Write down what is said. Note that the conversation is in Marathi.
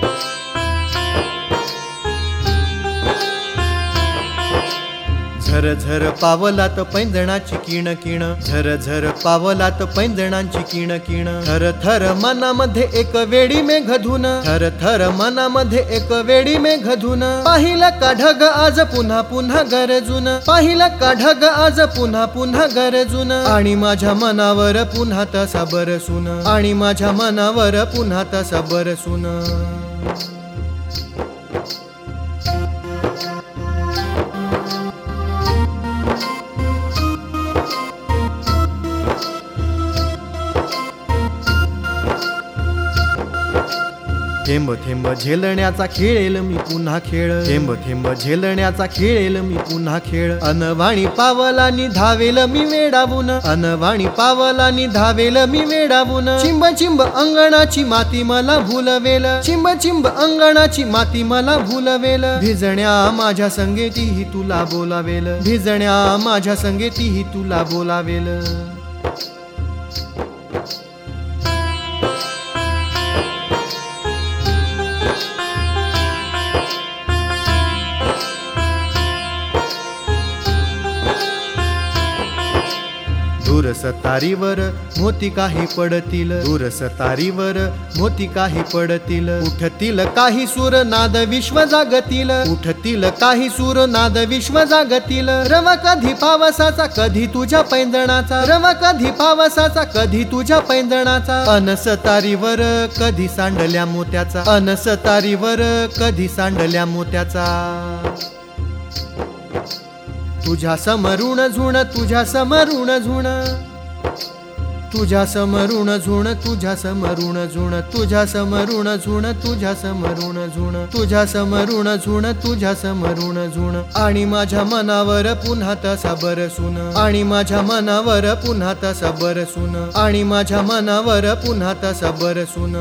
Bye. झर झर पावलात पैंजणाची किण किण. झर झर पावलात पैंजणांची किण किण. थर थर मनामध्ये एक वेळी मे घधून थर थर मनामध्ये एक वेळी मे घधून पाहिलं का ढग आज पुन्हा पुन्हा गरजून. पाहिलं का ढग आज पुन्हा पुन्हा गरजून. आणि माझ्या मनावर पुन्हा तसा बरसून. आणि माझ्या मनावर पुन्हा तसा बरसून. थेंब थेंब झेलण्याचा खेळेल मी पुन्हा खेळ. थेंब थेंब झेलण्याचा खेळेल मी पुन्हा खेळ. अनवाणी पावलानी धावेल मी वेडावून. अनवाणी पावलानी धावेल मी वेडावून. चिंब चिंब अंगणाची माती मला भुलवेल. चिंब चिंब अंगणाची माती मला भुलवेल. भिजण्या माझ्या संगेतीही तुला बोलावेल. भिजण्या माझ्या संगेतीही तुला बोलावेल. दूर सतारीवर मोती काही पडतील. दूर सतारीवर मोती काही पडतील. उठतील काही सूर नाद विश्व जागतील. उठतील काही सूर नाद विश्व जागतील. रवा कधी पावसाचा कधी तुझ्या पैंजणाचा. रवा कधी पावसाचा कधी तुझ्या पैंजणाचा. अनसतारीवर कधी सांडल्या मोत्याचा. अनसतारीवर कधी सांडल्या मोत्याचा. तुझ्या समरुण झुण तुझ्या समरुण झुण. तुझ्या समरुण झुण तुझ्या समरुण झुण तुझ्या समरुण झुण तुझ्या समरुण झुण. तुझ्या समरुण झुण तुझ्या समरुण झुण. आणि माझ्या मनावर पुन्हा तसा बरसून आणि माझ्या मनावर पुन्हा तसा बरसून आणि माझ्या मनावर पुन्हा तसा बरसून